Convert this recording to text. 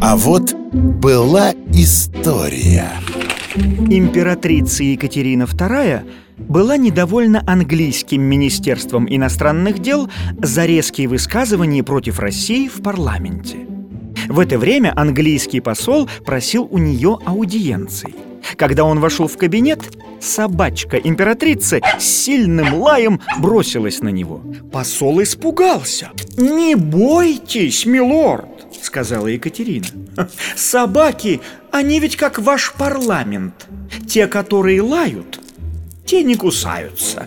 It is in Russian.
А вот была история Императрица Екатерина II была недовольна английским министерством иностранных дел за резкие высказывания против России в парламенте. В это время английский посол просил у нее аудиенции. Когда он вошел в кабинет, собачка императрицы с сильным лаем бросилась на него. Посол испугался. «Не бойтесь, милорд!» — сказала Екатерина. «Собаки, они ведь как ваш парламент. Те, которые лают, те не кусаются».